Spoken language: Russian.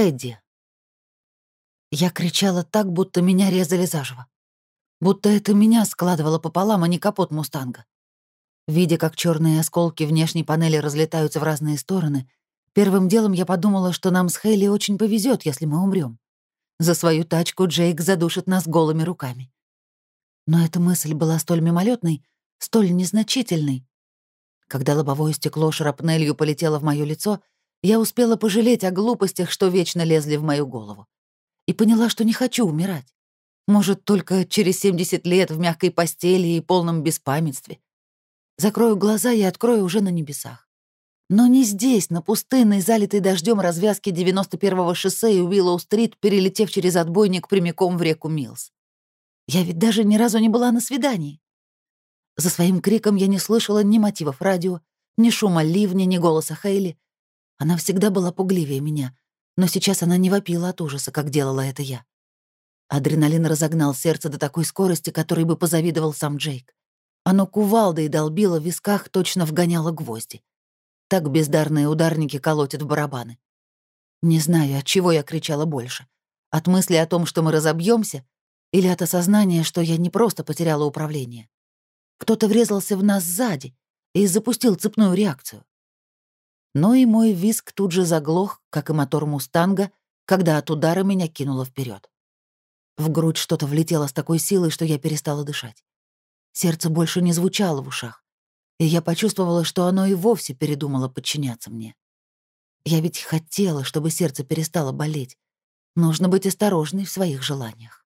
Тедди. Я кричала так, будто меня резали заживо. Будто это меня складывало пополам, а не капот «Мустанга». Видя, как черные осколки внешней панели разлетаются в разные стороны, первым делом я подумала, что нам с Хейли очень повезет, если мы умрем. За свою тачку Джейк задушит нас голыми руками. Но эта мысль была столь мимолетной, столь незначительной. Когда лобовое стекло шрапнелью полетело в мое лицо, я успела пожалеть о глупостях, что вечно лезли в мою голову. И поняла, что не хочу умирать. Может, только через 70 лет в мягкой постели и полном беспамятстве. Закрою глаза и открою уже на небесах. Но не здесь, на пустынной, залитой дождем развязке 91-го шоссе и Уиллоу-стрит, перелетев через отбойник прямиком в реку Милс. Я ведь даже ни разу не была на свидании. За своим криком я не слышала ни мотивов радио, ни шума ливня, ни голоса Хейли. Она всегда была пугливее меня, но сейчас она не вопила от ужаса, как делала это я. Адреналин разогнал сердце до такой скорости, которой бы позавидовал сам Джейк. Оно кувалдой долбило в висках, точно вгоняло гвозди. Так бездарные ударники колотят в барабаны. Не знаю, от чего я кричала больше. От мысли о том, что мы разобьемся, или от осознания, что я не просто потеряла управление. Кто-то врезался в нас сзади и запустил цепную реакцию. Но и мой виск тут же заглох, как и мотор «Мустанга», когда от удара меня кинуло вперед. В грудь что-то влетело с такой силой, что я перестала дышать. Сердце больше не звучало в ушах, и я почувствовала, что оно и вовсе передумало подчиняться мне. Я ведь хотела, чтобы сердце перестало болеть. Нужно быть осторожной в своих желаниях.